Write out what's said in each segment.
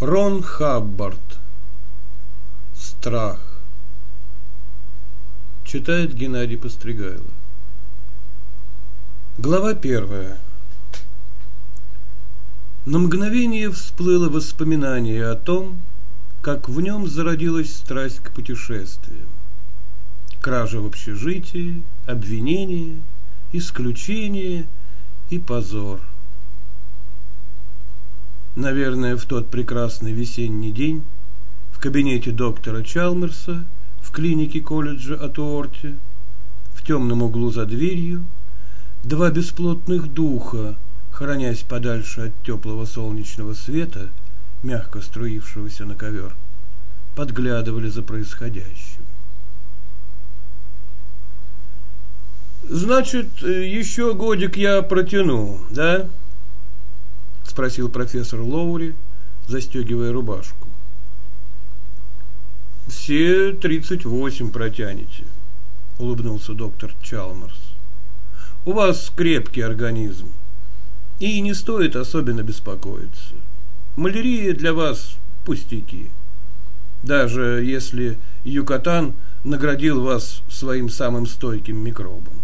Рон Хаббард. Страх. Читает Геннадий Постригайло. Глава первая. На мгновение всплыло воспоминание о том, как в нем зародилась страсть к путешествиям. Кража в общежитии, обвинение, исключение и позор – Наверное, в тот прекрасный весенний день в кабинете доктора Чалмерса в клинике колледжа Атуорте, в темном углу за дверью, два бесплотных духа, хранясь подальше от теплого солнечного света, мягко струившегося на ковер, подглядывали за происходящим. «Значит, еще годик я протяну, да?» Спросил профессор Лоури, застегивая рубашку. Все тридцать восемь протянете, улыбнулся доктор Чалмерс. У вас крепкий организм, и не стоит особенно беспокоиться. Малярия для вас пустяки. Даже если Юкатан наградил вас своим самым стойким микробом.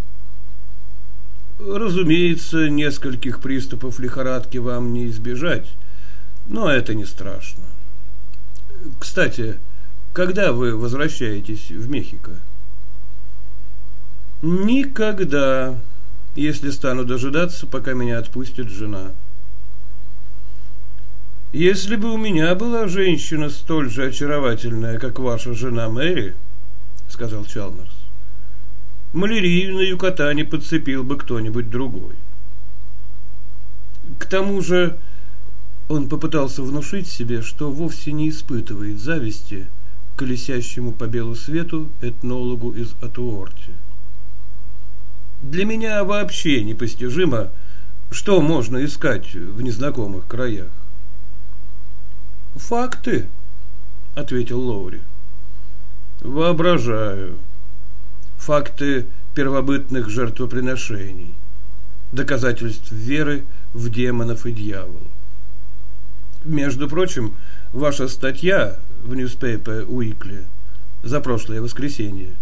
Разумеется, нескольких приступов лихорадки вам не избежать, но это не страшно. Кстати, когда вы возвращаетесь в Мехико? Никогда, если стану дожидаться, пока меня отпустит жена. Если бы у меня была женщина столь же очаровательная, как ваша жена Мэри, сказал Чалмерс, малярию на Юкатане подцепил бы кто-нибудь другой. К тому же он попытался внушить себе, что вовсе не испытывает зависти к колесящему по белу свету этнологу из Атуорти. Для меня вообще непостижимо, что можно искать в незнакомых краях. «Факты», — ответил Лоури. «Воображаю», факты первобытных жертвоприношений, доказательств веры в демонов и дьяволов. Между прочим, ваша статья в Newspaper Weekly за прошлое воскресенье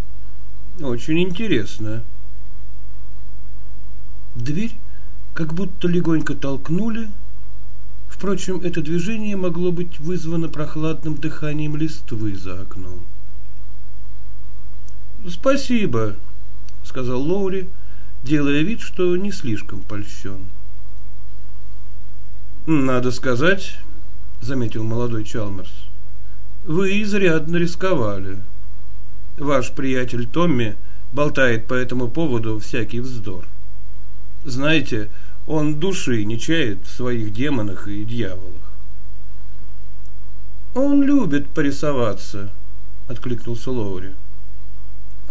очень интересна. Дверь как будто легонько толкнули. Впрочем, это движение могло быть вызвано прохладным дыханием листвы за окном. Спасибо, сказал Лоури, делая вид, что не слишком польщен. Надо сказать, заметил молодой Чалмерс, вы изрядно рисковали. Ваш приятель Томми болтает по этому поводу всякий вздор. Знаете, он души не чает в своих демонах и дьяволах. Он любит порисоваться, откликнулся Лоури.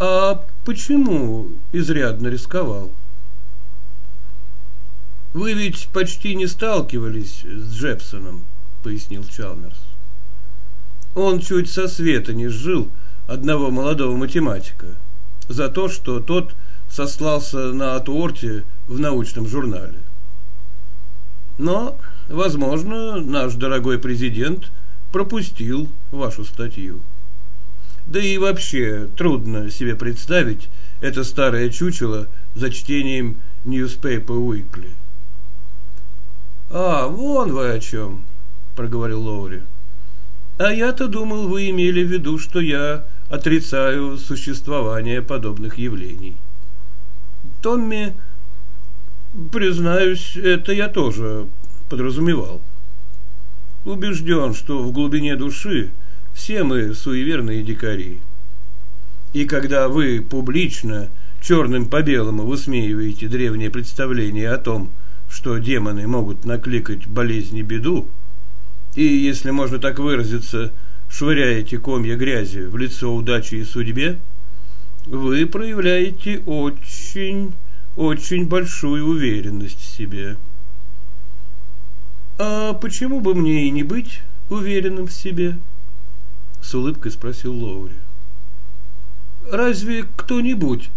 А почему изрядно рисковал? Вы ведь почти не сталкивались с Джепсоном, пояснил Чалмерс. Он чуть со света не сжил одного молодого математика за то, что тот сослался на Атуорте в научном журнале. Но, возможно, наш дорогой президент пропустил вашу статью. Да и вообще трудно себе представить это старое чучело за чтением Newspaper Weekly. «А, вон вы о чем», — проговорил Лоури. «А я-то думал, вы имели в виду, что я отрицаю существование подобных явлений». Томми, признаюсь, это я тоже подразумевал. Убежден, что в глубине души все мы суеверные дикари. И когда вы публично, черным по белому, высмеиваете древнее представление о том, что демоны могут накликать болезни беду, и, если можно так выразиться, швыряете комья грязи в лицо удачи и судьбе, вы проявляете очень, очень большую уверенность в себе. А почему бы мне и не быть уверенным в себе? С улыбкой спросил Лоури. Разве кто-нибудь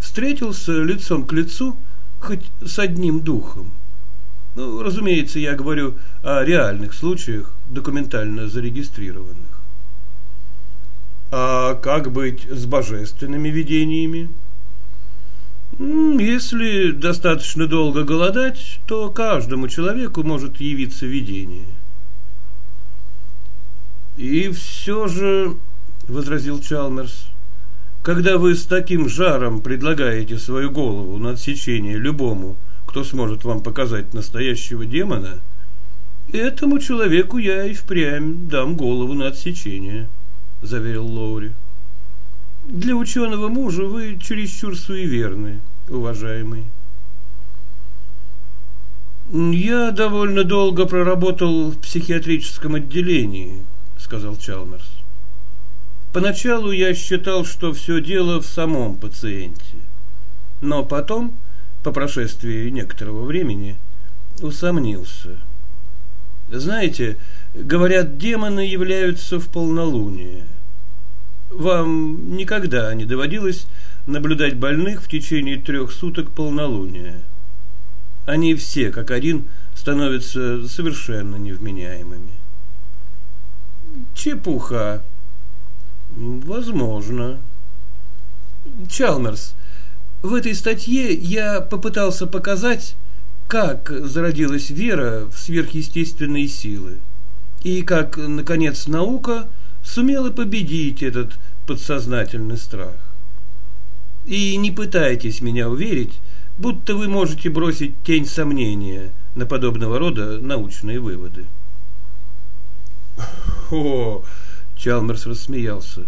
встретился лицом к лицу хоть с одним духом? Ну, разумеется, я говорю о реальных случаях, документально зарегистрированных. А как быть с божественными видениями? Если достаточно долго голодать, то каждому человеку может явиться видение. И все же, возразил Чалмерс, когда вы с таким жаром предлагаете свою голову на отсечение любому, кто сможет вам показать настоящего демона, этому человеку я и впрямь дам голову на отсечение, заверил Лоури. Для ученого мужа вы чересчур суеверны, уважаемый. Я довольно долго проработал в психиатрическом отделении, сказал Чалмерс. Поначалу я считал, что все дело в самом пациенте. Но потом, по прошествии некоторого времени, усомнился. Знаете, говорят, демоны являются в полнолуние. Вам никогда не доводилось наблюдать больных в течение трех суток полнолуния? Они все, как один, становятся совершенно невменяемыми. Чепуха, Возможно. Чалмерс, в этой статье я попытался показать, как зародилась вера в сверхъестественные силы и как, наконец, наука сумела победить этот подсознательный страх. И не пытайтесь меня уверить, будто вы можете бросить тень сомнения на подобного рода научные выводы. О, Чалмерс рассмеялся.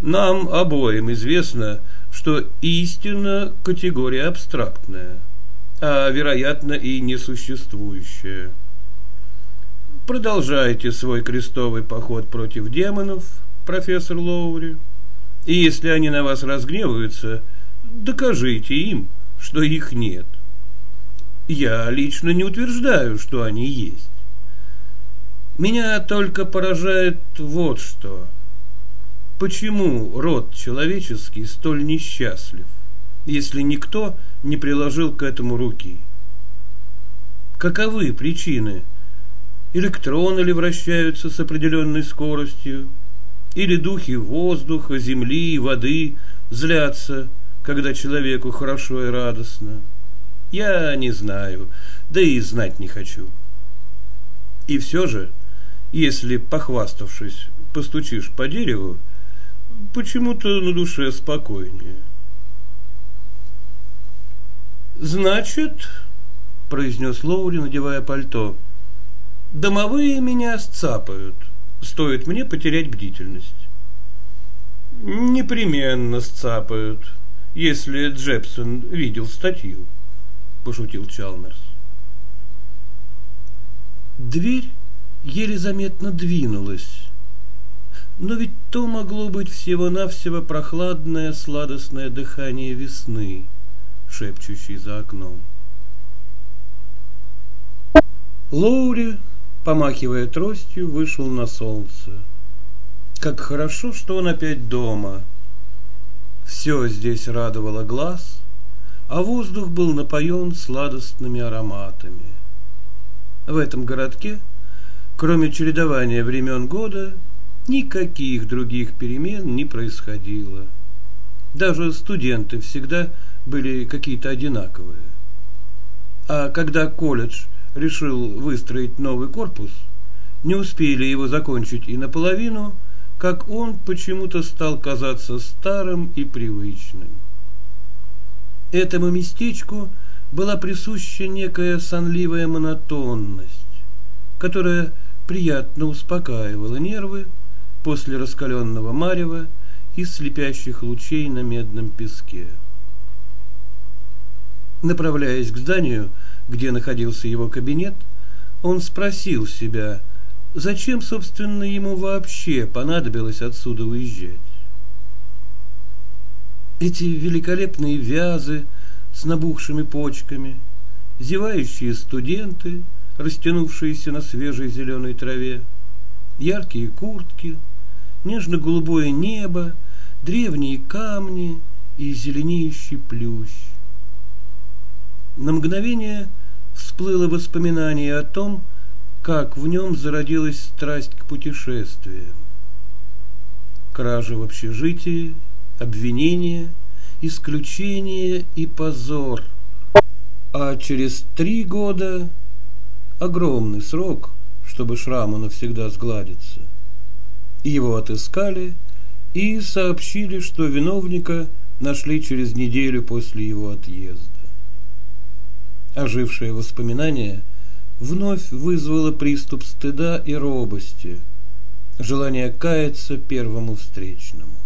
Нам обоим известно, что истина категория абстрактная, а вероятно и несуществующая. Продолжайте свой крестовый поход против демонов, профессор Лоури. И если они на вас разгневаются, докажите им, что их нет. Я лично не утверждаю, что они есть. Меня только поражает вот что. Почему род человеческий столь несчастлив, если никто не приложил к этому руки? Каковы причины? Электроны ли вращаются с определенной скоростью? Или духи воздуха, земли, воды злятся, когда человеку хорошо и радостно? Я не знаю, да и знать не хочу. И все же если, похваставшись, постучишь по дереву, почему-то на душе спокойнее. Значит, произнес Лоури, надевая пальто, домовые меня сцапают, стоит мне потерять бдительность. Непременно сцапают, если Джепсон видел статью, пошутил Чалмерс. Дверь еле заметно двинулась. Но ведь то могло быть всего-навсего прохладное сладостное дыхание весны, шепчущей за окном. Лоури, помахивая тростью, вышел на солнце. Как хорошо, что он опять дома. Все здесь радовало глаз, а воздух был напоен сладостными ароматами. В этом городке Кроме чередования времен года, никаких других перемен не происходило. Даже студенты всегда были какие-то одинаковые. А когда колледж решил выстроить новый корпус, не успели его закончить и наполовину, как он почему-то стал казаться старым и привычным. Этому местечку была присуща некая сонливая монотонность, которая приятно успокаивала нервы после раскаленного марева и слепящих лучей на медном песке. Направляясь к зданию, где находился его кабинет, он спросил себя, зачем, собственно, ему вообще понадобилось отсюда уезжать. Эти великолепные вязы с набухшими почками, зевающие студенты — растянувшиеся на свежей зеленой траве, яркие куртки, нежно-голубое небо, древние камни и зеленеющий плющ. На мгновение всплыло воспоминание о том, как в нем зародилась страсть к путешествиям. Кража в общежитии, обвинение, исключение и позор. А через три года огромный срок, чтобы шраму навсегда сгладиться. Его отыскали и сообщили, что виновника нашли через неделю после его отъезда. Ожившее воспоминание вновь вызвало приступ стыда и робости, желание каяться первому встречному.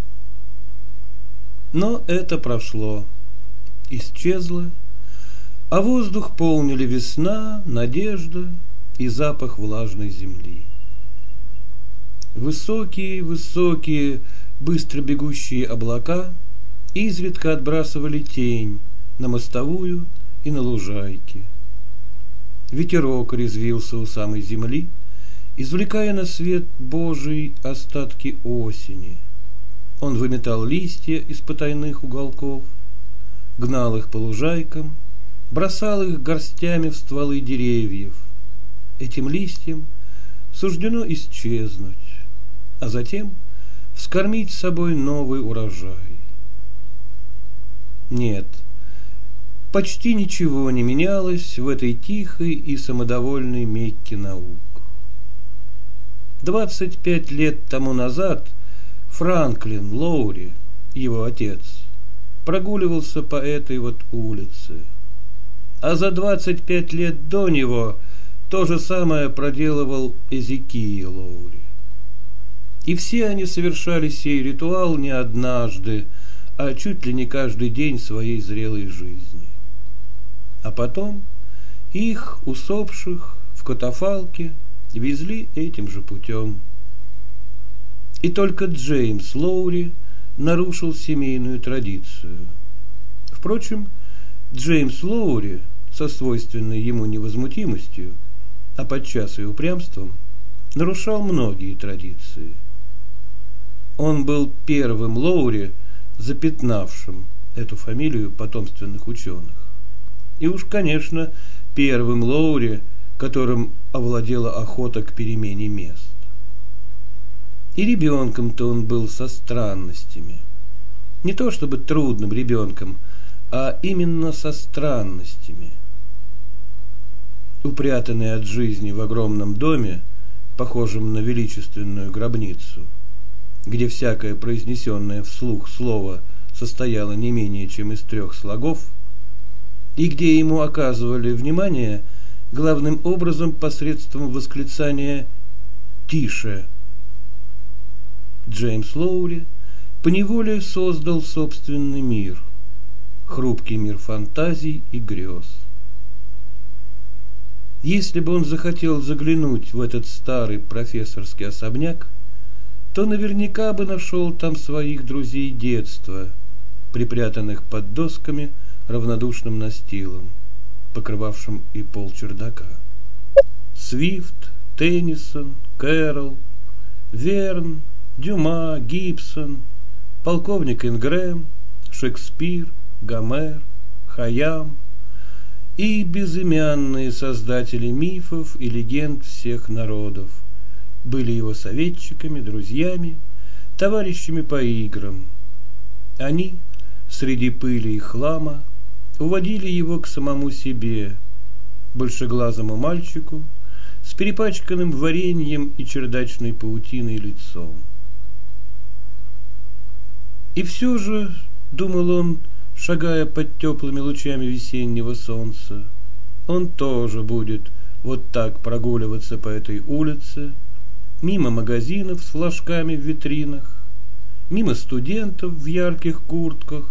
Но это прошло, исчезло, а воздух полнили весна, надежда и запах влажной земли. Высокие, высокие, быстро бегущие облака изредка отбрасывали тень на мостовую и на лужайке. Ветерок резвился у самой земли, извлекая на свет Божий остатки осени. Он выметал листья из потайных уголков, гнал их по лужайкам, бросал их горстями в стволы деревьев. Этим листьям суждено исчезнуть, а затем вскормить собой новый урожай. Нет, почти ничего не менялось в этой тихой и самодовольной Мекке наук. Двадцать пять лет тому назад Франклин Лоури, его отец, прогуливался по этой вот улице. А за двадцать пять лет до него то же самое проделывал Эзекия Лоури. И все они совершали сей ритуал не однажды, а чуть ли не каждый день своей зрелой жизни. А потом их, усопших, в катафалке везли этим же путем. И только Джеймс Лоури нарушил семейную традицию. Впрочем, Джеймс Лоури со свойственной ему невозмутимостью, а подчас и упрямством, нарушал многие традиции. Он был первым Лоури, запятнавшим эту фамилию потомственных ученых. И уж, конечно, первым Лоури, которым овладела охота к перемене мест. И ребенком-то он был со странностями. Не то чтобы трудным ребенком, а именно со странностями. Упрятанный от жизни в огромном доме, похожем на величественную гробницу – где всякое произнесенное вслух слово состояло не менее чем из трех слогов, и где ему оказывали внимание главным образом посредством восклицания «Тише!». Джеймс Лоури поневоле создал собственный мир, хрупкий мир фантазий и грез. Если бы он захотел заглянуть в этот старый профессорский особняк, то наверняка бы нашел там своих друзей детства, припрятанных под досками равнодушным настилом, покрывавшим и пол чердака. Свифт, Теннисон, Кэрол, Верн, Дюма, Гибсон, полковник Ингрэм, Шекспир, Гомер, Хаям и безымянные создатели мифов и легенд всех народов – были его советчиками, друзьями, товарищами по играм. Они, среди пыли и хлама, уводили его к самому себе, большеглазому мальчику, с перепачканным вареньем и чердачной паутиной лицом. И все же, думал он, шагая под теплыми лучами весеннего солнца, он тоже будет вот так прогуливаться по этой улице, мимо магазинов с флажками в витринах, мимо студентов в ярких куртках,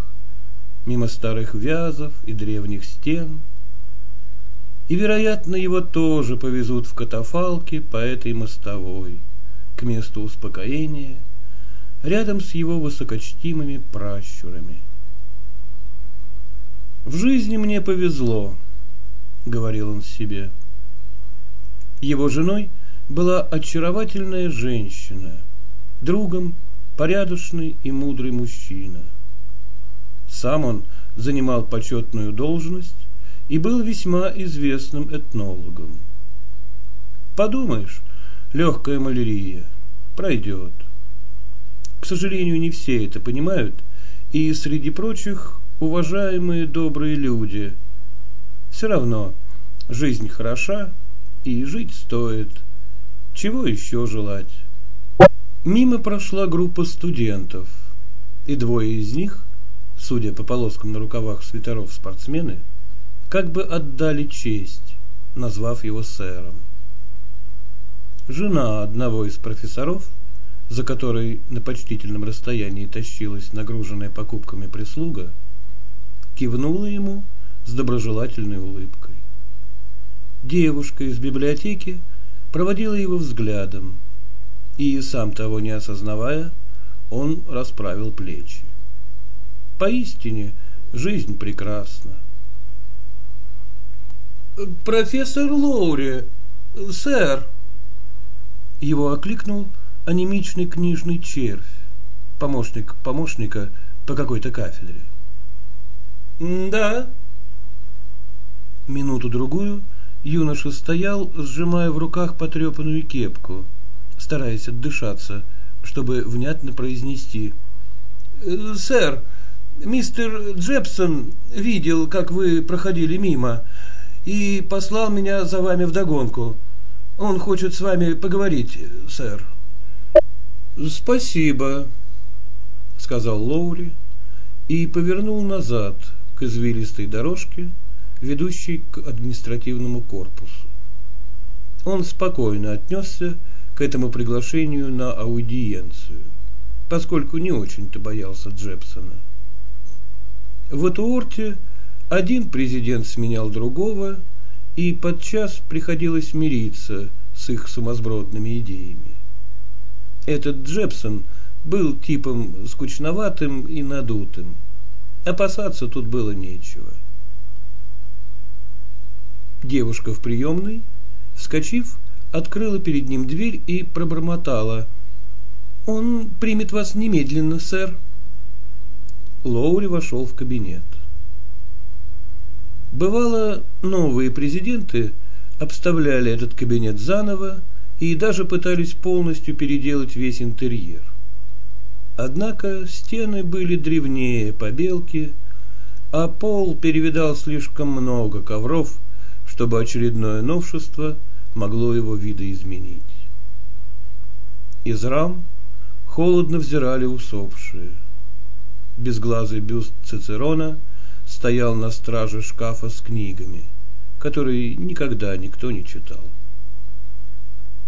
мимо старых вязов и древних стен. И, вероятно, его тоже повезут в катафалке по этой мостовой, к месту успокоения, рядом с его высокочтимыми пращурами. «В жизни мне повезло», — говорил он себе. Его женой — была очаровательная женщина, другом порядочный и мудрый мужчина. Сам он занимал почетную должность и был весьма известным этнологом. Подумаешь, легкая малярия пройдет. К сожалению, не все это понимают, и среди прочих уважаемые добрые люди. Все равно жизнь хороша и жить стоит. Чего еще желать? Мимо прошла группа студентов, и двое из них, судя по полоскам на рукавах свитеров спортсмены, как бы отдали честь, назвав его сэром. Жена одного из профессоров, за которой на почтительном расстоянии тащилась нагруженная покупками прислуга, кивнула ему с доброжелательной улыбкой. Девушка из библиотеки проводила его взглядом, и, сам того не осознавая, он расправил плечи. Поистине, жизнь прекрасна. «Профессор Лоури, сэр!» Его окликнул анемичный книжный червь, помощник помощника по какой-то кафедре. «Да». Минуту-другую юноша стоял, сжимая в руках потрепанную кепку, стараясь отдышаться, чтобы внятно произнести. «Э, «Сэр, мистер Джепсон видел, как вы проходили мимо, и послал меня за вами вдогонку. Он хочет с вами поговорить, сэр». «Спасибо», — сказал Лоури и повернул назад к извилистой дорожке, ведущей к административному корпусу. Он спокойно отнесся к этому приглашению на аудиенцию, поскольку не очень-то боялся Джепсона. В Этуорте один президент сменял другого, и подчас приходилось мириться с их сумасбродными идеями. Этот Джепсон был типом скучноватым и надутым. Опасаться тут было нечего. Девушка в приемной, вскочив, открыла перед ним дверь и пробормотала. «Он примет вас немедленно, сэр». Лоури вошел в кабинет. Бывало, новые президенты обставляли этот кабинет заново и даже пытались полностью переделать весь интерьер. Однако стены были древнее побелки, а пол перевидал слишком много ковров, чтобы очередное новшество – могло его видоизменить. Из рам холодно взирали усопшие. Безглазый бюст Цицерона стоял на страже шкафа с книгами, которые никогда никто не читал.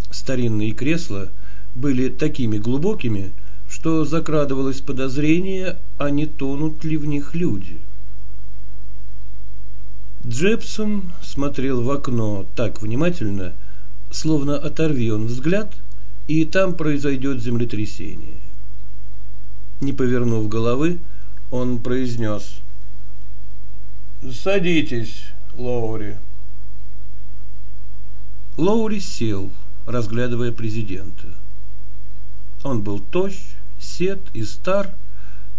Старинные кресла были такими глубокими, что закрадывалось подозрение, а не тонут ли в них люди. Джепсон смотрел в окно так внимательно, словно оторви он взгляд, и там произойдет землетрясение. Не повернув головы, он произнес «Садитесь, Лоури». Лоури сел, разглядывая президента. Он был тощ, сед и стар,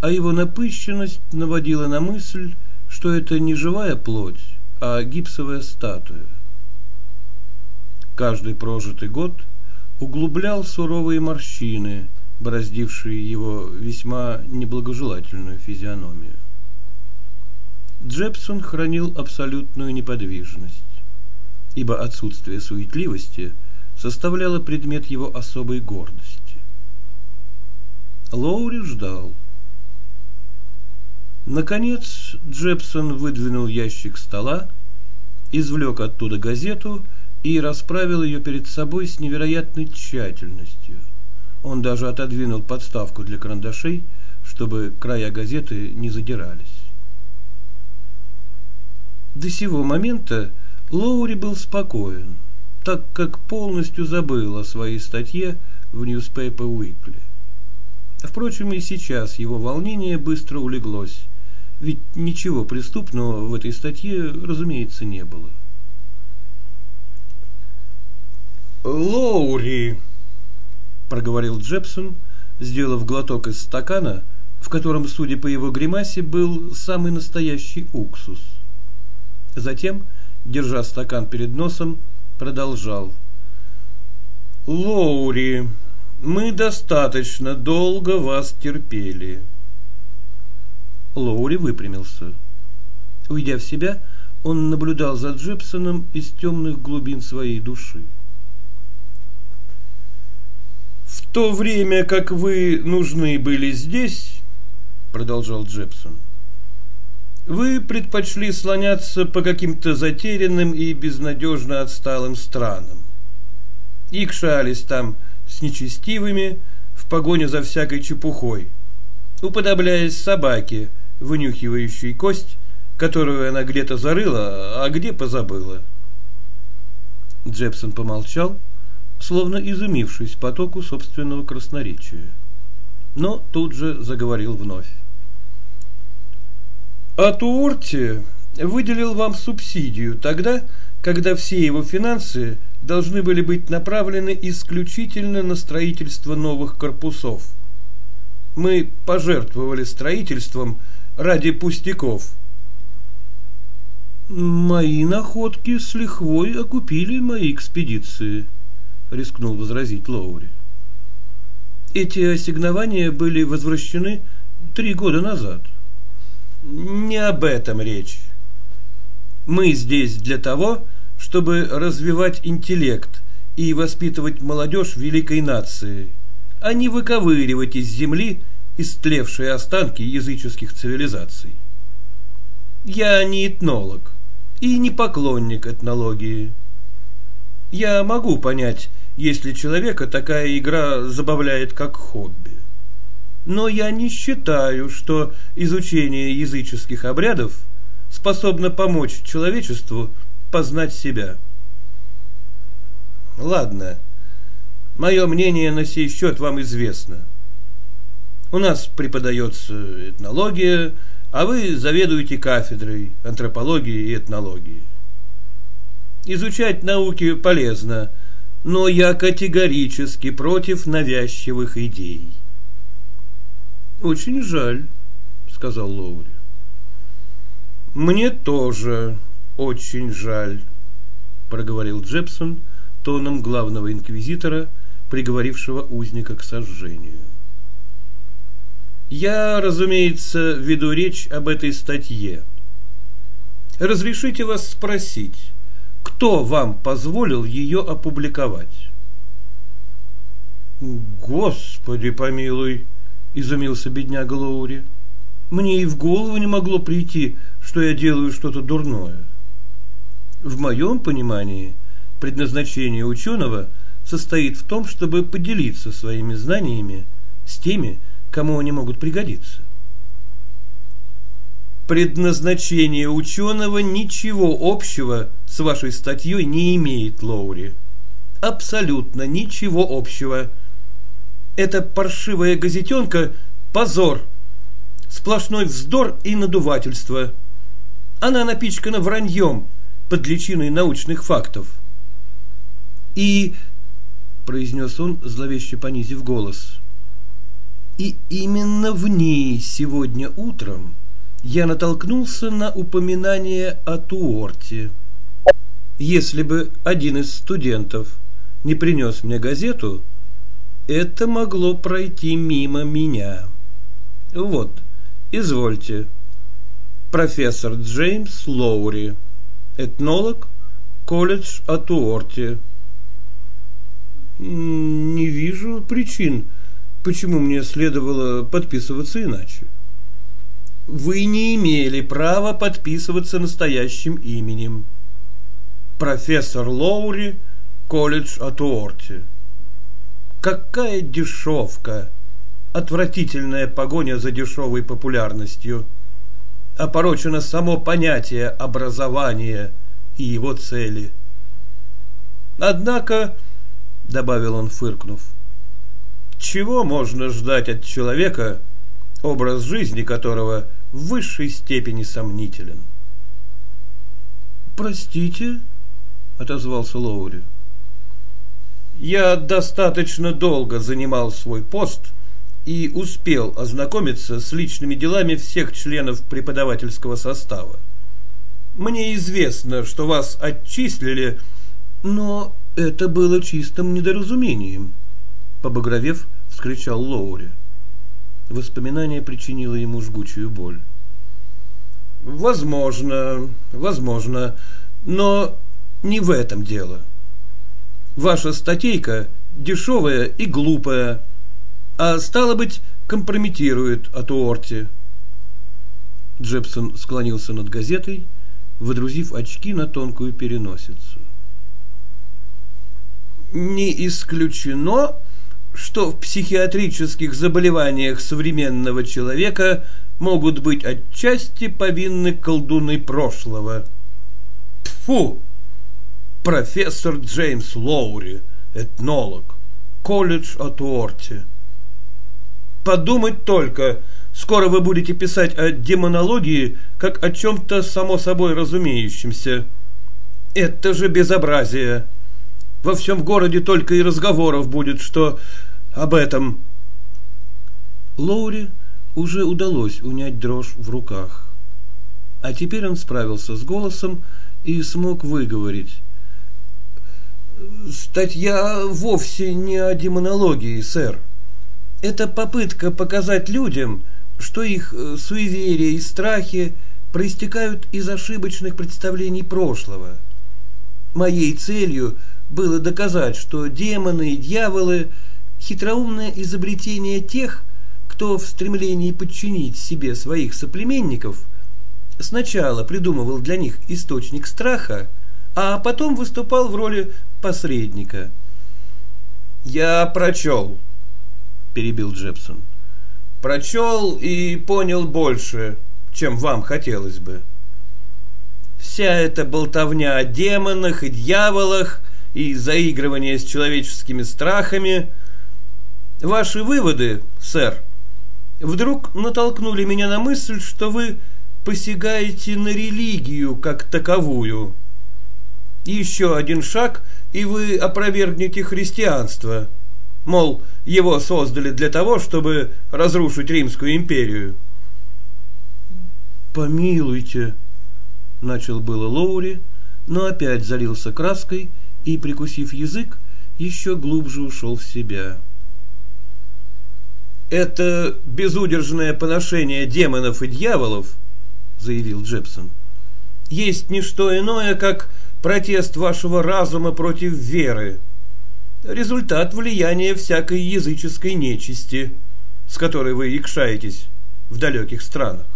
а его напыщенность наводила на мысль, что это не живая плоть, а гипсовая статуя. Каждый прожитый год углублял суровые морщины, бороздившие его весьма неблагожелательную физиономию. Джепсон хранил абсолютную неподвижность, ибо отсутствие суетливости составляло предмет его особой гордости. Лоури ждал – Наконец Джепсон выдвинул ящик стола, извлек оттуда газету и расправил ее перед собой с невероятной тщательностью. Он даже отодвинул подставку для карандашей, чтобы края газеты не задирались. До сего момента Лоури был спокоен, так как полностью забыл о своей статье в Newspaper Weekly. Впрочем, и сейчас его волнение быстро улеглось, ведь ничего преступного в этой статье, разумеется, не было. «Лоури!» – проговорил Джепсон, сделав глоток из стакана, в котором, судя по его гримасе, был самый настоящий уксус. Затем, держа стакан перед носом, продолжал. «Лоури, мы достаточно долго вас терпели». Лоури выпрямился. Уйдя в себя, он наблюдал за Джепсоном из темных глубин своей души. В то время, как вы нужны были здесь, продолжал Джепсон, вы предпочли слоняться по каким-то затерянным и безнадежно отсталым странам. Икшались там с нечестивыми в погоне за всякой чепухой, уподобляясь собаке, вынюхивающей кость, которую она где-то зарыла, а где позабыла. Джепсон помолчал, словно изумившись потоку собственного красноречия. Но тут же заговорил вновь. А Туорти выделил вам субсидию тогда, когда все его финансы должны были быть направлены исключительно на строительство новых корпусов. Мы пожертвовали строительством ради пустяков. Мои находки с лихвой окупили мои экспедиции, рискнул возразить Лоури. Эти ассигнования были возвращены три года назад. Не об этом речь. Мы здесь для того, чтобы развивать интеллект и воспитывать молодежь великой нации, а не выковыривать из земли истлевшие останки языческих цивилизаций. Я не этнолог и не поклонник этнологии. Я могу понять, если человека такая игра забавляет как хобби. Но я не считаю, что изучение языческих обрядов способно помочь человечеству познать себя. Ладно, мое мнение на сей счет вам известно. У нас преподается этнология, а вы заведуете кафедрой антропологии и этнологии. Изучать науки полезно, но я категорически против навязчивых идей. Очень жаль, сказал Лоури. Мне тоже очень жаль, проговорил Джепсон тоном главного инквизитора, приговорившего узника к сожжению. Я, разумеется, веду речь об этой статье. Разрешите вас спросить, кто вам позволил ее опубликовать? Господи помилуй, изумился бедняга Лоури. Мне и в голову не могло прийти, что я делаю что-то дурное. В моем понимании предназначение ученого состоит в том, чтобы поделиться своими знаниями с теми, кому они могут пригодиться. Предназначение ученого ничего общего с вашей статьей не имеет, Лоури. Абсолютно ничего общего. Эта паршивая газетенка – позор, сплошной вздор и надувательство. Она напичкана враньем под личиной научных фактов. И, произнес он, зловеще понизив голос – и именно в ней сегодня утром я натолкнулся на упоминание о Туорте. Если бы один из студентов не принес мне газету, это могло пройти мимо меня. Вот, извольте. Профессор Джеймс Лоури, этнолог, колледж о Туорте. Не вижу причин, Почему мне следовало подписываться иначе? Вы не имели права подписываться настоящим именем. Профессор Лоури, колледж от Уорти. Какая дешевка! Отвратительная погоня за дешевой популярностью. Опорочено само понятие образования и его цели. Однако, добавил он, фыркнув, чего можно ждать от человека, образ жизни которого в высшей степени сомнителен? «Простите?» — отозвался Лоури. «Я достаточно долго занимал свой пост и успел ознакомиться с личными делами всех членов преподавательского состава. Мне известно, что вас отчислили, но это было чистым недоразумением, побагровев, вскричал Лоури. Воспоминание причинило ему жгучую боль. Возможно, возможно, но не в этом дело. Ваша статейка дешевая и глупая, а стало быть, компрометирует Атуорти. Джепсон склонился над газетой, выдрузив очки на тонкую переносицу. Не исключено, что в психиатрических заболеваниях современного человека могут быть отчасти повинны колдуны прошлого. Тфу! Профессор Джеймс Лоури, этнолог, колледж от. Подумать только, скоро вы будете писать о демонологии, как о чем-то само собой разумеющемся. Это же безобразие. Во всем городе только и разговоров будет, что об этом. Лоури уже удалось унять дрожь в руках. А теперь он справился с голосом и смог выговорить. Статья вовсе не о демонологии, сэр. Это попытка показать людям, что их э, суеверия и страхи проистекают из ошибочных представлений прошлого. Моей целью было доказать, что демоны и дьяволы – хитроумное изобретение тех, кто в стремлении подчинить себе своих соплеменников сначала придумывал для них источник страха, а потом выступал в роли посредника. «Я прочел», – перебил Джепсон. «Прочел и понял больше, чем вам хотелось бы. Вся эта болтовня о демонах и дьяволах и заигрывание с человеческими страхами. Ваши выводы, сэр, вдруг натолкнули меня на мысль, что вы посягаете на религию как таковую. Еще один шаг, и вы опровергнете христианство. Мол, его создали для того, чтобы разрушить Римскую империю. «Помилуйте», — начал было Лоури, но опять залился краской и, прикусив язык, еще глубже ушел в себя. «Это безудержное поношение демонов и дьяволов», — заявил Джепсон, — «есть не что иное, как протест вашего разума против веры, результат влияния всякой языческой нечисти, с которой вы якшаетесь в далеких странах.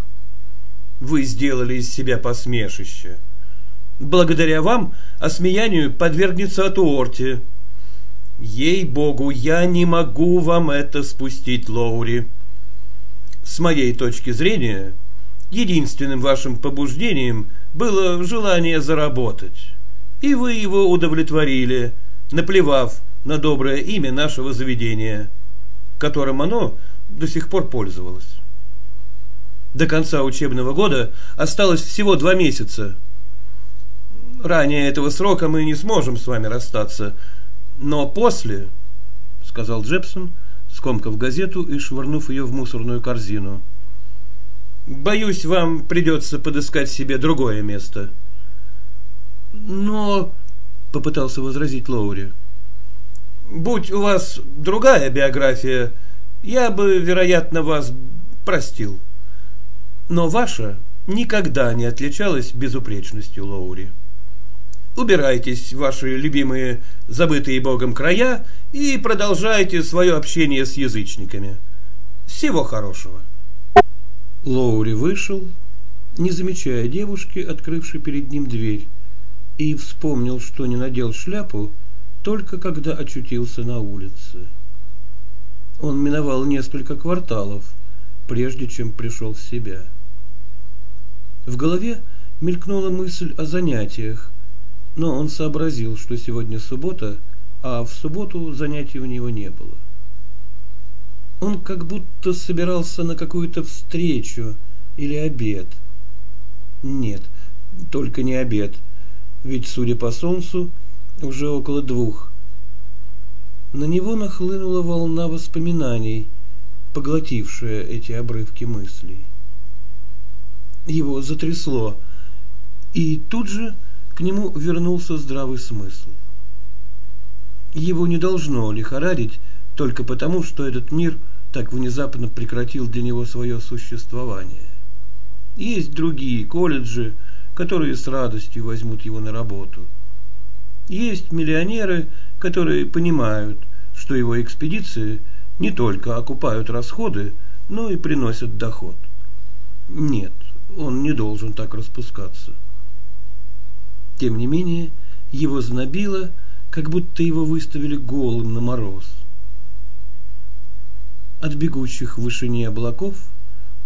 Вы сделали из себя посмешище. Благодаря вам осмеянию подвергнется Атуорте. Ей-богу, я не могу вам это спустить, Лоури. С моей точки зрения, единственным вашим побуждением было желание заработать и вы его удовлетворили, наплевав на доброе имя нашего заведения, которым оно до сих пор пользовалось. До конца учебного года осталось всего два месяца. Ранее этого срока мы не сможем с вами расстаться, но после, сказал Джепсон, скомкав газету и швырнув ее в мусорную корзину. Боюсь, вам придется подыскать себе другое место. Но, попытался возразить Лоури. Будь у вас другая биография, я бы, вероятно, вас простил. Но ваша никогда не отличалась безупречностью, Лоури. Убирайтесь в ваши любимые забытые Богом края и продолжайте свое общение с язычниками. Всего хорошего. Лоури вышел, не замечая девушки, открывшей перед ним дверь и вспомнил, что не надел шляпу, только когда очутился на улице. Он миновал несколько кварталов, прежде чем пришел в себя. В голове мелькнула мысль о занятиях, но он сообразил, что сегодня суббота, а в субботу занятий у него не было. Он как будто собирался на какую-то встречу или обед. Нет, только не обед – ведь, судя по солнцу, уже около двух. На него нахлынула волна воспоминаний, поглотившая эти обрывки мыслей. Его затрясло. И тут же к нему вернулся здравый смысл. Его не должно лихорадить только потому, что этот мир так внезапно прекратил для него свое существование. Есть другие колледжи, которые с радостью возьмут его на работу. Есть миллионеры, которые понимают, что его экспедиции не только окупают расходы, но и приносят доход. Нет, он не должен так распускаться. Тем не менее, его знобило, как будто его выставили голым на мороз. От бегущих в вышине облаков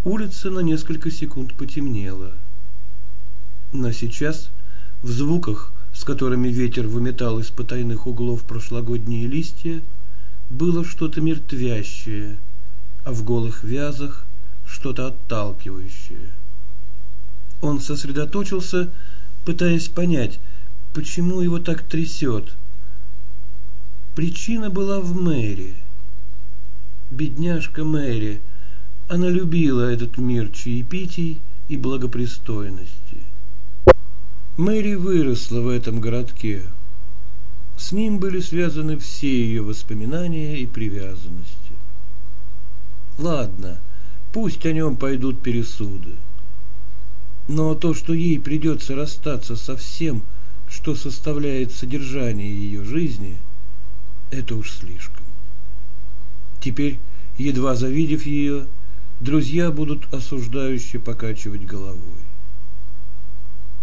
улица на несколько секунд потемнела. Но сейчас, в звуках, с которыми ветер выметал из потайных углов прошлогодние листья, было что-то мертвящее, а в голых вязах что-то отталкивающее. Он сосредоточился, пытаясь понять, почему его так трясет. Причина была в Мэри. Бедняжка Мэри. Она любила этот мир чаепитий и благопристойности. Мэри выросла в этом городке. С ним были связаны все ее воспоминания и привязанности. Ладно, пусть о нем пойдут пересуды. Но то, что ей придется расстаться со всем, что составляет содержание ее жизни, это уж слишком. Теперь, едва завидев ее, друзья будут осуждающе покачивать головой.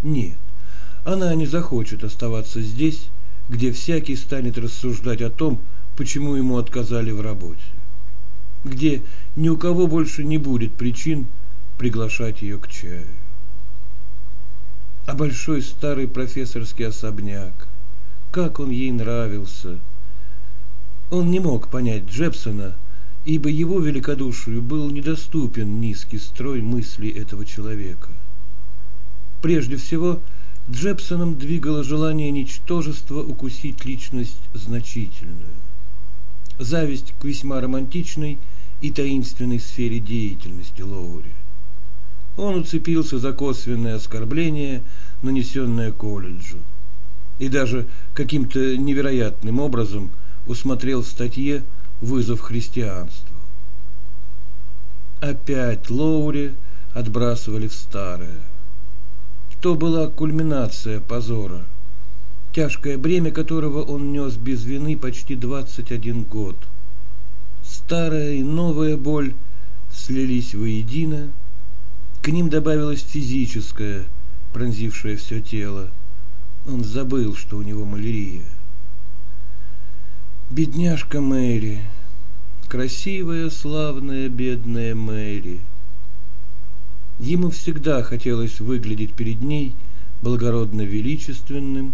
Нет, она не захочет оставаться здесь, где всякий станет рассуждать о том, почему ему отказали в работе, где ни у кого больше не будет причин приглашать ее к чаю а большой старый профессорский особняк. Как он ей нравился! Он не мог понять Джепсона, ибо его великодушию был недоступен низкий строй мыслей этого человека. Прежде всего, Джепсоном двигало желание ничтожества укусить личность значительную. Зависть к весьма романтичной и таинственной сфере деятельности Лоури. Он уцепился за косвенное оскорбление, нанесенное колледжу, и даже каким-то невероятным образом усмотрел в статье вызов христианству. Опять Лоури отбрасывали в старое. То была кульминация позора, тяжкое бремя которого он нес без вины почти двадцать один год. Старая и новая боль слились воедино, к ним добавилась физическая, пронзившая все тело. Он забыл, что у него малярия. Бедняжка Мэри, красивая, славная, бедная Мэри. Ему всегда хотелось выглядеть перед ней благородно величественным,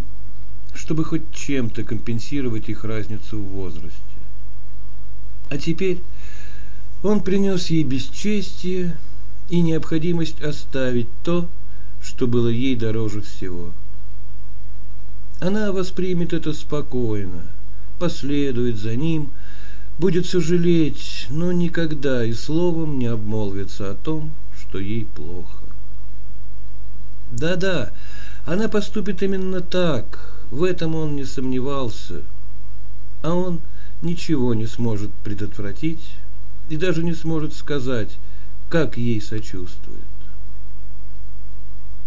чтобы хоть чем-то компенсировать их разницу в возрасте. А теперь он принес ей бесчестие, и необходимость оставить то, что было ей дороже всего. Она воспримет это спокойно, последует за ним, будет сожалеть, но никогда и словом не обмолвится о том, что ей плохо. Да-да, она поступит именно так, в этом он не сомневался, а он ничего не сможет предотвратить и даже не сможет сказать, как ей сочувствует.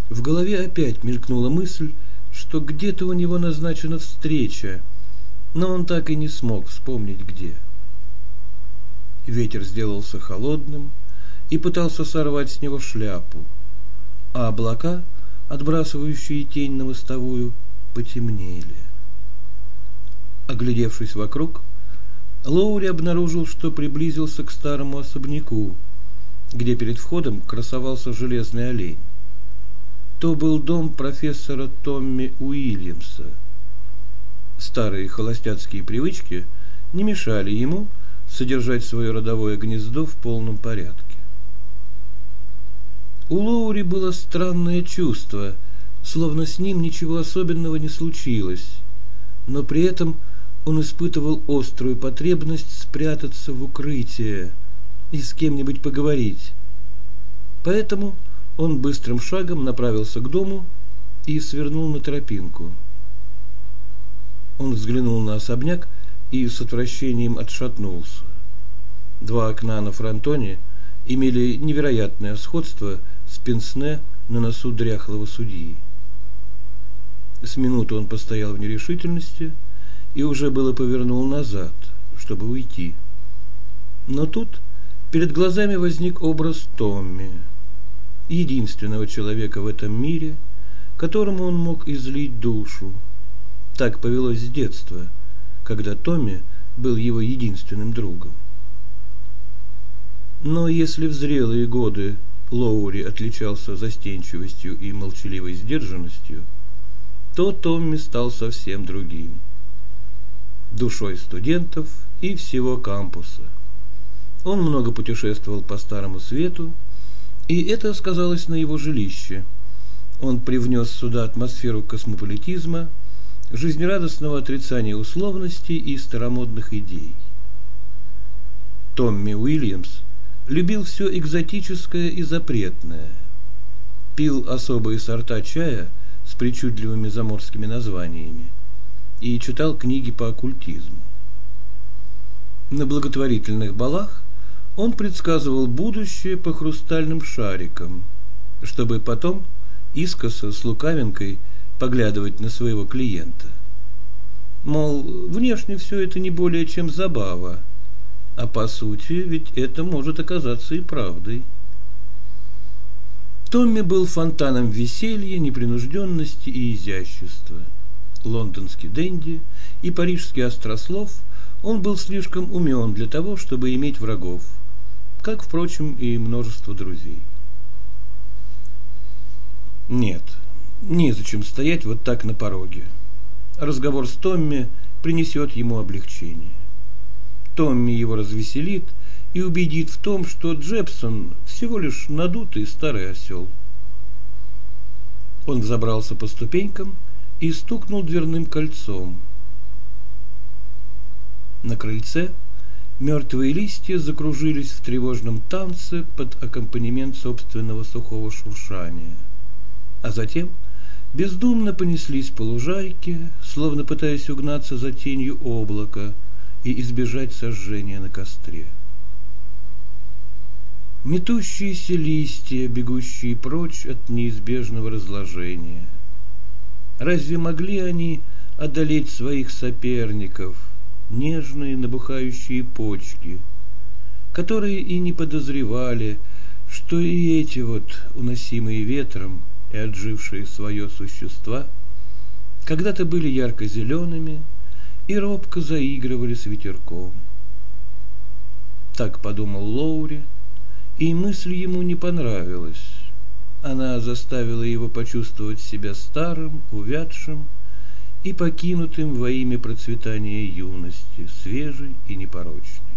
В голове опять мелькнула мысль, что где-то у него назначена встреча, но он так и не смог вспомнить где. Ветер сделался холодным и пытался сорвать с него шляпу, а облака, отбрасывающие тень на мостовую, потемнели. Оглядевшись вокруг, Лоури обнаружил, что приблизился к старому особняку, где перед входом красовался железный олень. То был дом профессора Томми Уильямса. Старые холостяцкие привычки не мешали ему содержать свое родовое гнездо в полном порядке. У Лоури было странное чувство, словно с ним ничего особенного не случилось, но при этом он испытывал острую потребность спрятаться в укрытие – и с кем-нибудь поговорить. Поэтому он быстрым шагом направился к дому и свернул на тропинку. Он взглянул на особняк и с отвращением отшатнулся. Два окна на фронтоне имели невероятное сходство с пенсне на носу дряхлого судьи. С минуту он постоял в нерешительности и уже было повернул назад, чтобы уйти. Но тут перед глазами возник образ Томми, единственного человека в этом мире, которому он мог излить душу. Так повелось с детства, когда Томми был его единственным другом. Но если в зрелые годы Лоури отличался застенчивостью и молчаливой сдержанностью, то Томми стал совсем другим. Душой студентов и всего кампуса. Он много путешествовал по Старому Свету, и это сказалось на его жилище. Он привнес сюда атмосферу космополитизма, жизнерадостного отрицания условностей и старомодных идей. Томми Уильямс любил все экзотическое и запретное. Пил особые сорта чая с причудливыми заморскими названиями и читал книги по оккультизму. На благотворительных балах он предсказывал будущее по хрустальным шарикам, чтобы потом искоса с лукавинкой поглядывать на своего клиента. Мол, внешне все это не более чем забава, а по сути ведь это может оказаться и правдой. Томми был фонтаном веселья, непринужденности и изящества. Лондонский денди и парижский острослов, он был слишком умен для того, чтобы иметь врагов, как, впрочем, и множество друзей. Нет, незачем стоять вот так на пороге. Разговор с Томми принесет ему облегчение. Томми его развеселит и убедит в том, что Джепсон всего лишь надутый старый осел. Он взобрался по ступенькам и стукнул дверным кольцом. На крыльце мертвые листья закружились в тревожном танце под аккомпанемент собственного сухого шуршания. А затем бездумно понеслись по лужайке, словно пытаясь угнаться за тенью облака – и избежать сожжения на костре. Метущиеся листья, бегущие прочь от неизбежного разложения. Разве могли они одолеть своих соперников, нежные набухающие почки, которые и не подозревали, что и эти вот уносимые ветром и отжившие свое существа когда-то были ярко-зелеными, и робко заигрывали с ветерком. Так подумал Лоури, и мысль ему не понравилась. Она заставила его почувствовать себя старым, увядшим и покинутым во имя процветания юности, свежей и непорочной.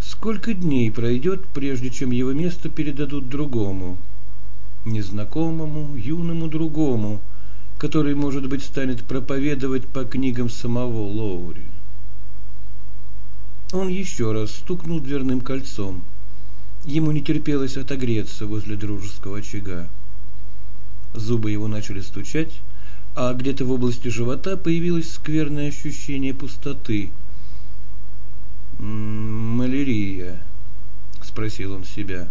Сколько дней пройдет, прежде чем его место передадут другому, незнакомому, юному другому – который, может быть, станет проповедовать по книгам самого Лоури. Он еще раз стукнул дверным кольцом. Ему не терпелось отогреться возле дружеского очага. Зубы его начали стучать, а где-то в области живота появилось скверное ощущение пустоты. «Малярия?» – спросил он себя.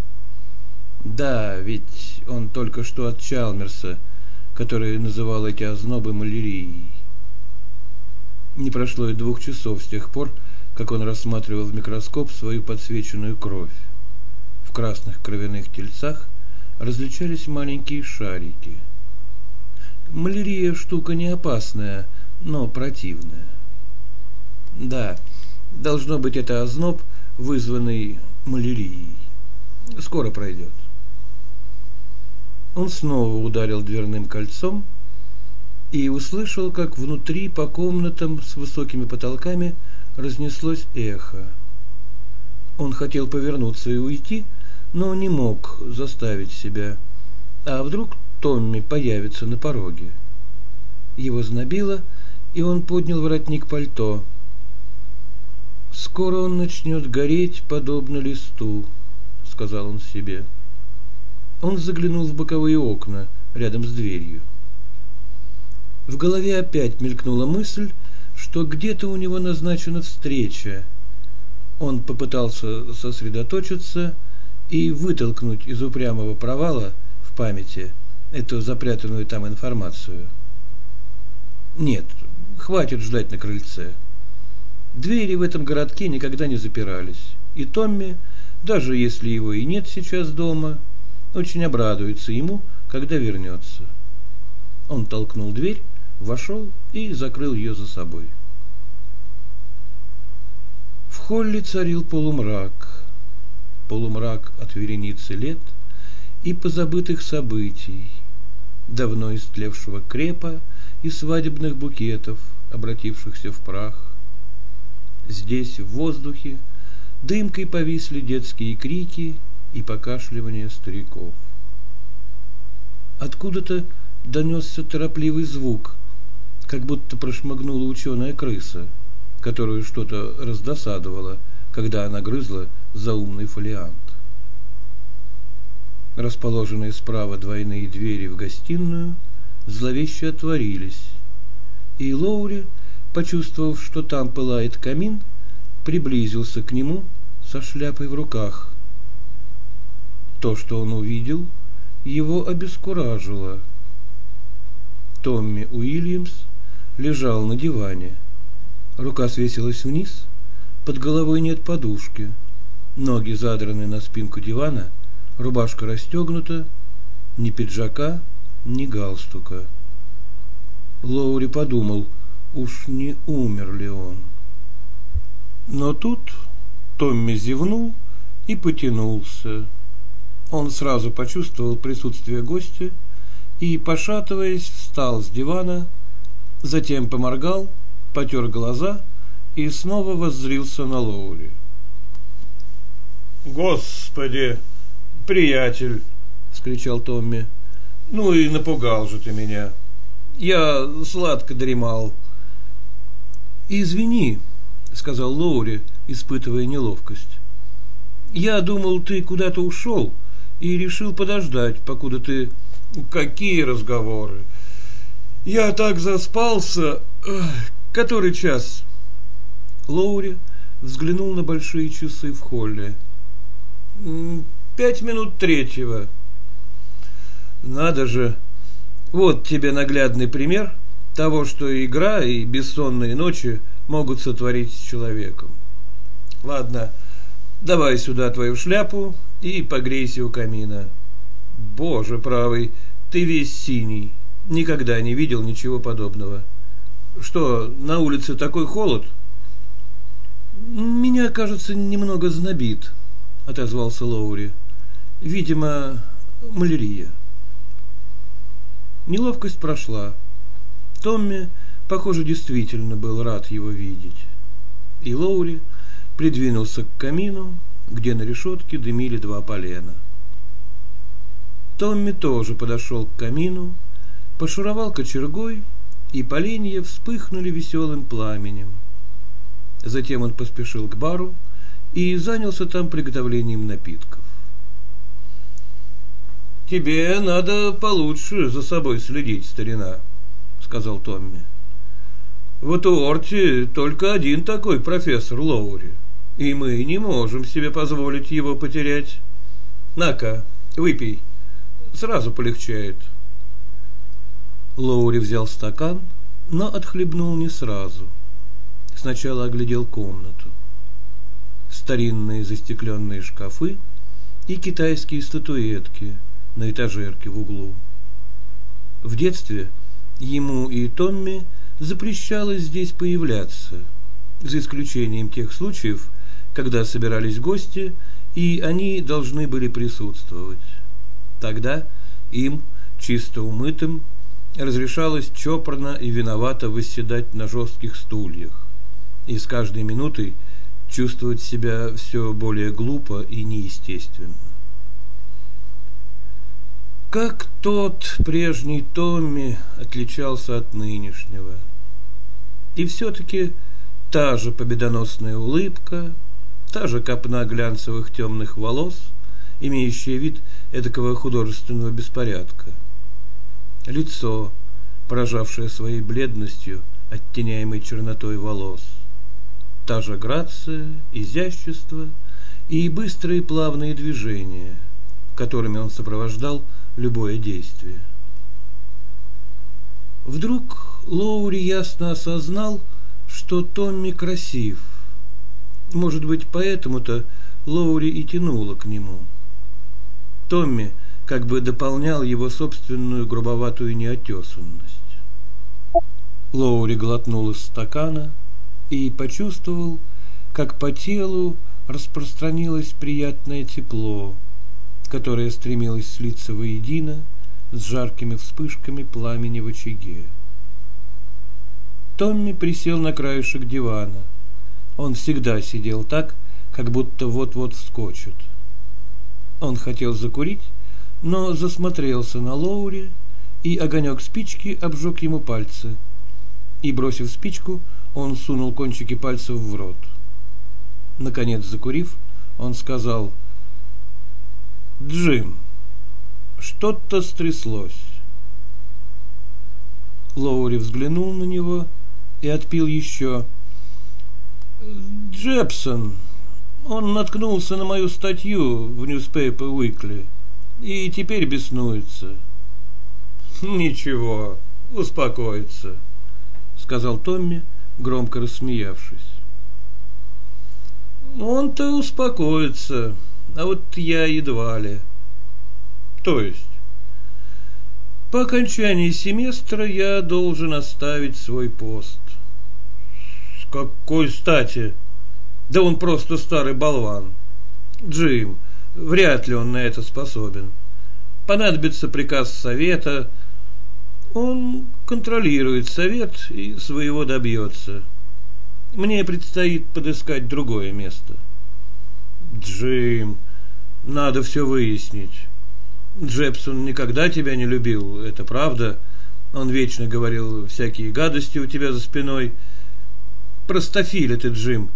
«Да, ведь он только что от Чалмерса – который называл эти ознобы малярией. Не прошло и двух часов с тех пор, как он рассматривал в микроскоп свою подсвеченную кровь. В красных кровяных тельцах различались маленькие шарики. Малярия штука не опасная, но противная. Да, должно быть это озноб, вызванный малярией. Скоро пройдет. Он снова ударил дверным кольцом и услышал, как внутри по комнатам с высокими потолками разнеслось эхо. Он хотел повернуться и уйти, но не мог заставить себя. А вдруг Томми появится на пороге? Его знобило, и он поднял воротник пальто. «Скоро он начнет гореть, подобно листу», — сказал он себе. Он заглянул в боковые окна, рядом с дверью. В голове опять мелькнула мысль, что где-то у него назначена встреча. Он попытался сосредоточиться и вытолкнуть из упрямого провала в памяти эту запрятанную там информацию. Нет, хватит ждать на крыльце. Двери в этом городке никогда не запирались, и Томми, даже если его и нет сейчас дома, очень обрадуется ему, когда вернется. Он толкнул дверь, вошел и закрыл ее за собой. В холле царил полумрак, полумрак от вереницы лет и позабытых событий, давно истлевшего крепа и свадебных букетов, обратившихся в прах. Здесь, в воздухе, дымкой повисли детские крики и покашливание стариков. Откуда-то донесся торопливый звук, как будто прошмыгнула ученая крыса, которую что-то раздосадовало, когда она грызла заумный фолиант. Расположенные справа двойные двери в гостиную зловеще отворились, и Лоури, почувствовав, что там пылает камин, приблизился к нему со шляпой в руках. То, что он увидел, его обескуражило. Томми Уильямс лежал на диване. Рука свесилась вниз, под головой нет подушки, ноги задраны на спинку дивана, рубашка расстегнута, ни пиджака, ни галстука. Лоури подумал, уж не умер ли он. Но тут Томми зевнул и потянулся. Он сразу почувствовал присутствие гостя и, пошатываясь, встал с дивана, затем поморгал, потер глаза и снова воззрился на Лоури. «Господи, приятель!» — скричал Томми. «Ну и напугал же ты меня!» Я сладко дремал. Извини, сказал Лоури, испытывая неловкость. Я думал, ты куда-то ушел и решил подождать, покуда ты... Какие разговоры? Я так заспался. Который час? Лоури взглянул на большие часы в холле. Пять минут третьего. Надо же, вот тебе наглядный пример того, что игра и бессонные ночи могут сотворить с человеком. Ладно, давай сюда твою шляпу и погрейся у камина. Боже правый, ты весь синий. Никогда не видел ничего подобного. Что, на улице такой холод? Меня, кажется, немного знобит, отозвался Лоури. Видимо, малярия. Неловкость прошла. Томми, похоже, действительно был рад его видеть. И Лоури придвинулся к камину, где на решетке дымили два полена. Томми тоже подошел к камину, пошуровал кочергой, и поленья вспыхнули веселым пламенем. Затем он поспешил к бару и занялся там приготовлением напитков. Тебе надо получше за собой следить, старина, сказал Томми. В Уорте только один такой профессор Лоури, и мы не можем себе позволить его потерять. На-ка, выпей, сразу полегчает. Лоури взял стакан, но отхлебнул не сразу. Сначала оглядел комнату. Старинные застекленные шкафы и китайские статуэтки – на этажерке в углу. В детстве ему и Томми запрещалось здесь появляться, за исключением тех случаев, когда собирались гости, и они должны были присутствовать. Тогда им, чисто умытым, разрешалось чопорно и виновато восседать на жестких стульях, и с каждой минутой чувствовать себя все более глупо и неестественно. Как тот прежний Томми отличался от нынешнего. И все-таки та же победоносная улыбка, та же копна глянцевых темных волос, имеющая вид эдакого художественного беспорядка. лицо, поражавшее своей бледностью, оттеняемой чернотой волос. Та же грация, изящество и быстрые плавные движения, которыми он сопровождал любое действие. Вдруг Лоури ясно осознал, что Томми красив. Может быть, поэтому-то Лоури и тянуло к нему. Томми как бы дополнял его собственную грубоватую неотесанность. Лоури глотнул из стакана и почувствовал, как по телу распространилось приятное тепло, которое стремилось слиться воедино с жаркими вспышками пламени в очаге. Томми присел на краешек дивана. Он всегда сидел так, как будто вот-вот вскочит. Он хотел закурить, но засмотрелся на Лоури, и огонек спички обжег ему пальцы. И, бросив спичку, он сунул кончики пальцев в рот. Наконец, закурив, он сказал, «Джим, что-то стряслось». Лоури взглянул на него и отпил еще. «Джепсон, он наткнулся на мою статью в Newspaper Weekly и теперь беснуется. Ничего, успокоится, сказал Томми, громко рассмеявшись. Он-то успокоится, а вот я едва ли. То есть, по окончании семестра я должен оставить свой пост. Какой стати? Да он просто старый болван. Джим, вряд ли он на это способен. Понадобится приказ совета. Он контролирует совет и своего добьется. Мне предстоит подыскать другое место. Джим, надо все выяснить. Джепсон никогда тебя не любил, это правда. Он вечно говорил всякие гадости у тебя за спиной. Простофиль ты, Джим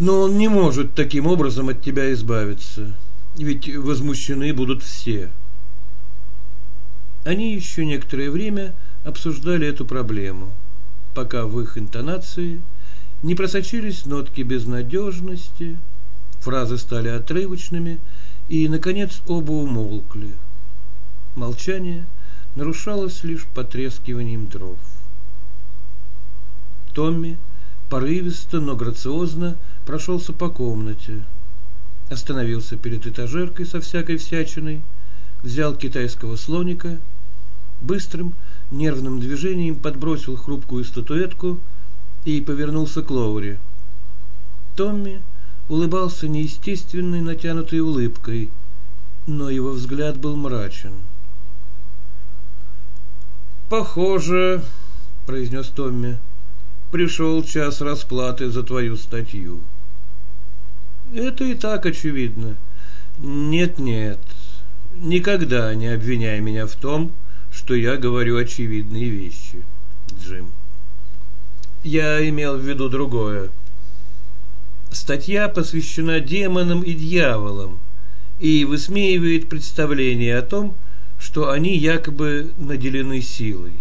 но он не может таким образом от тебя избавиться, ведь возмущены будут все. Они еще некоторое время обсуждали эту проблему, пока в их интонации не просочились нотки безнадежности, фразы стали отрывочными, и, наконец, оба умолкли. Молчание нарушалось лишь потрескиванием дров. Томми порывисто, но грациозно прошелся по комнате, остановился перед этажеркой со всякой всячиной, взял китайского слоника, быстрым, нервным движением подбросил хрупкую статуэтку и повернулся к Лоури. Томми улыбался неестественной натянутой улыбкой, но его взгляд был мрачен. «Похоже», — произнес Томми, — пришел час расплаты за твою статью. Это и так очевидно. Нет-нет, никогда не обвиняй меня в том, что я говорю очевидные вещи, Джим. Я имел в виду другое. Статья посвящена демонам и дьяволам и высмеивает представление о том, что они якобы наделены силой.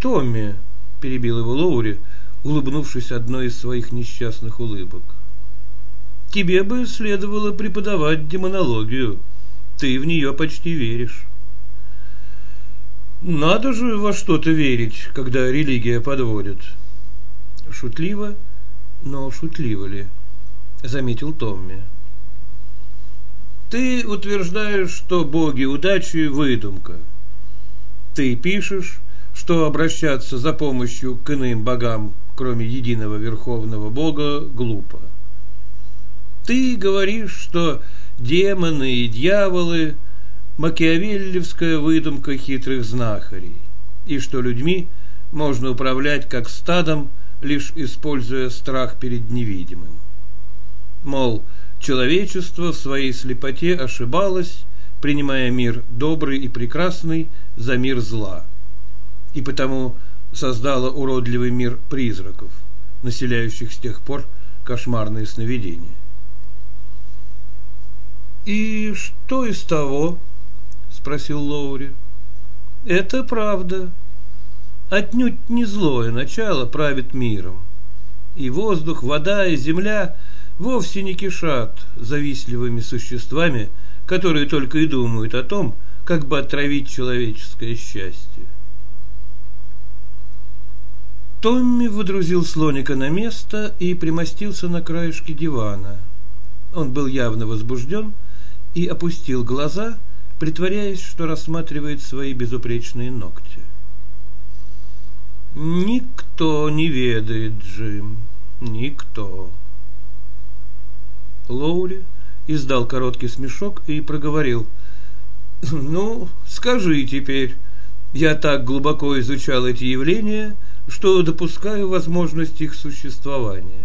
Томми, перебил его Лоури, улыбнувшись одной из своих несчастных улыбок. Тебе бы следовало преподавать демонологию. Ты в нее почти веришь. Надо же во что-то верить, когда религия подводит. Шутливо, но шутливо ли? Заметил Томми. Ты утверждаешь, что боги удачи – выдумка. Ты пишешь, что обращаться за помощью к иным богам, кроме единого верховного бога, глупо. Ты говоришь, что демоны и дьяволы – макиавеллевская выдумка хитрых знахарей, и что людьми можно управлять как стадом, лишь используя страх перед невидимым. Мол, человечество в своей слепоте ошибалось, принимая мир добрый и прекрасный за мир зла – и потому создала уродливый мир призраков, населяющих с тех пор кошмарные сновидения. «И что из того?» – спросил Лоури. Это правда. Отнюдь не злое начало правит миром. И воздух, вода и земля вовсе не кишат завистливыми существами, которые только и думают о том, как бы отравить человеческое счастье. Томми выдрузил слоника на место и примостился на краешке дивана. Он был явно возбужден и опустил глаза, притворяясь, что рассматривает свои безупречные ногти. Никто не ведает, Джим, никто. Лоури издал короткий смешок и проговорил: "Ну, скажи теперь, я так глубоко изучал эти явления, что допускаю возможность их существования.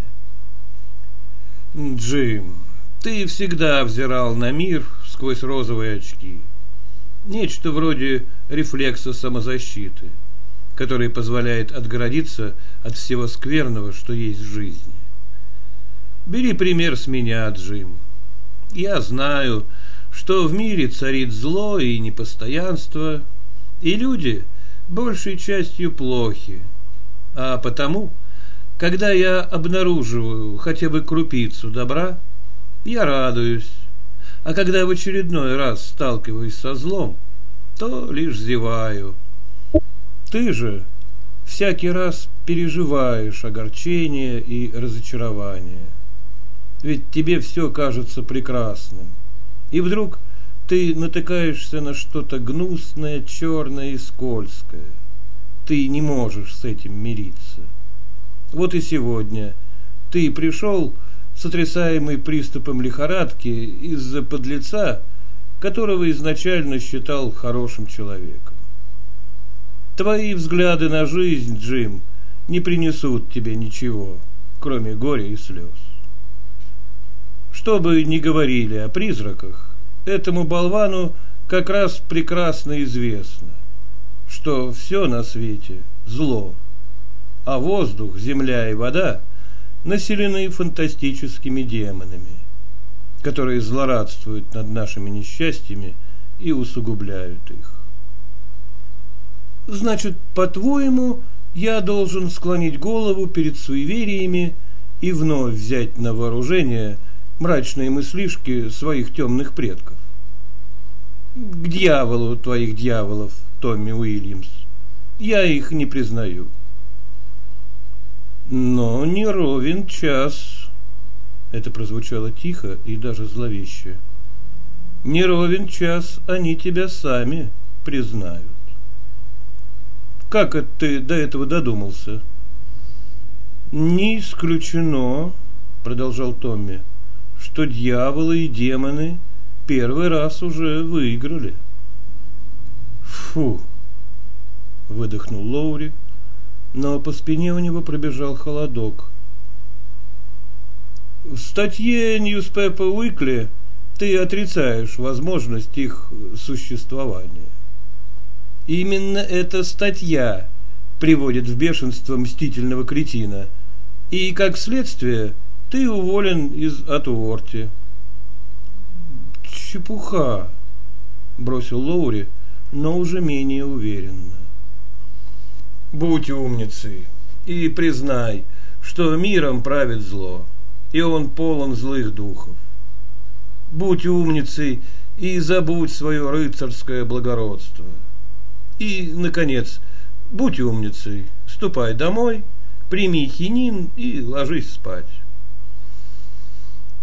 Джим, ты всегда взирал на мир сквозь розовые очки. Нечто вроде рефлекса самозащиты, который позволяет отгородиться от всего скверного, что есть в жизни. Бери пример с меня, Джим. Я знаю, что в мире царит зло и непостоянство, и люди большей частью плохи – а потому, когда я обнаруживаю хотя бы крупицу добра, я радуюсь, а когда в очередной раз сталкиваюсь со злом, то лишь зеваю. Ты же всякий раз переживаешь огорчение и разочарование. Ведь тебе все кажется прекрасным. И вдруг ты натыкаешься на что-то гнусное, черное и скользкое – ты не можешь с этим мириться. Вот и сегодня ты пришел, сотрясаемый приступом лихорадки из-за подлеца, которого изначально считал хорошим человеком. Твои взгляды на жизнь, Джим, не принесут тебе ничего, кроме горя и слез. Что бы ни говорили о призраках, этому болвану как раз прекрасно известно – что все на свете зло, а воздух, земля и вода населены фантастическими демонами, которые злорадствуют над нашими несчастьями и усугубляют их. Значит, по-твоему, я должен склонить голову перед суевериями и вновь взять на вооружение мрачные мыслишки своих темных предков. К дьяволу твоих дьяволов, Томми Уильямс. Я их не признаю. Но не ровен час. Это прозвучало тихо и даже зловеще. Не ровен час они тебя сами признают. Как это ты до этого додумался? Не исключено, продолжал Томми, что дьяволы и демоны первый раз уже выиграли. Фу! Выдохнул Лоури, но по спине у него пробежал холодок. В статье Newspaper Weekly ты отрицаешь возможность их существования. Именно эта статья приводит в бешенство мстительного кретина, и, как следствие, ты уволен из Атуорти. Чепуха, бросил Лоури, но уже менее уверенно. Будь умницей и признай, что миром правит зло, и он полон злых духов. Будь умницей и забудь свое рыцарское благородство. И, наконец, будь умницей, ступай домой, прими хинин и ложись спать.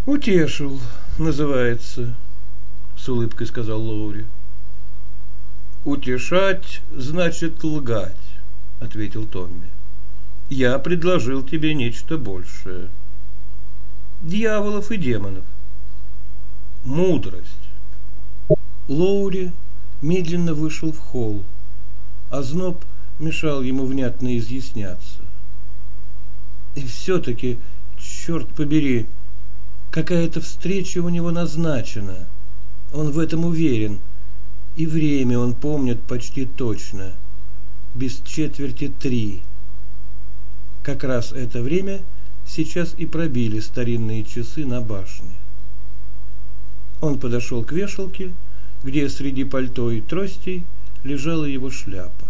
Утешил, называется, с улыбкой сказал Лоури. Утешать значит лгать, ответил Томми. Я предложил тебе нечто большее. Дьяволов и демонов. Мудрость. Лоури медленно вышел в холл, а зноб мешал ему внятно изъясняться. И все-таки, черт побери, какая-то встреча у него назначена. Он в этом уверен – и время он помнит почти точно, без четверти три. Как раз это время сейчас и пробили старинные часы на башне. Он подошел к вешалке, где среди пальто и тростей лежала его шляпа.